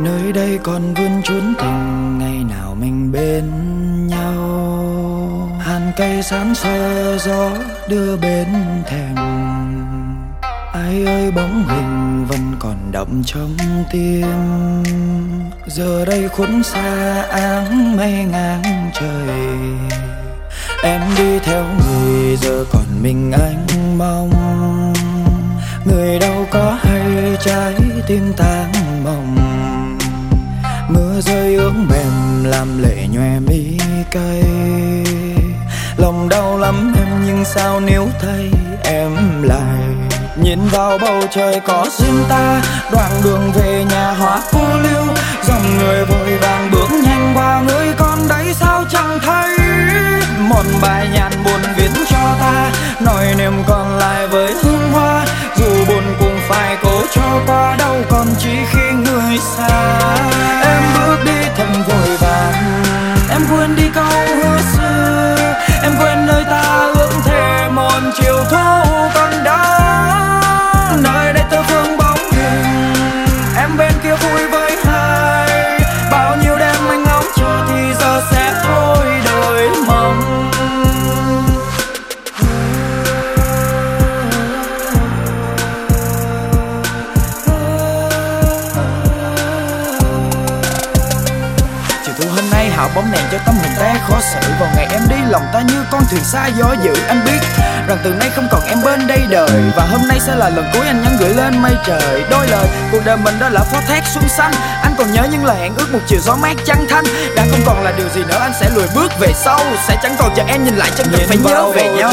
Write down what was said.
nơi đây còn vương chốn tình, ngày nào mình bên nhau. Hàn cây sán xe gió đưa bên thềm ai ơi bóng hình vẫn còn đậm trong tim. Giờ đây khốn xa áng mây ngang trời. Em đi theo người, giờ còn mình anh mong. Người đâu có hay trái tim tan mộng mưa rơi ướt mềm, làm lệ nhòe mi cay lòng đau lắm em, nhưng sao nếu thấy em lại? Nhìn vào bầu trời có riêng ta, đoạn đường về nhà hóa cô lưu dòng người vội vàng bước nhanh qua, người con đấy sao chẳng thấy? Một bài nhạc buồn viết cho ta, nỗi niềm còn lại với hương hoa. Dù buồn cũng phải cố cho qua, đâu còn chỉ khi người xa. Em quên bóng đèn cho tâm hồn ta khó xử vào ngày em đi lòng ta như con thuyền xa gió dữ. Anh biết rằng từ nay không còn em bên đây đời. Và hôm nay sẽ là lần cuối anh nhắn gửi lên mây trời. Đôi lời cuộc đời mình đó là phó thác xuân xanh. Anh còn nhớ những lời hẹn ước một chiều gió mát trăng thanh. Đã không còn là điều gì nữa anh sẽ lùi bước về sau. Sẽ chẳng còn chờ em nhìn lại chân tình phải nhớ về nhau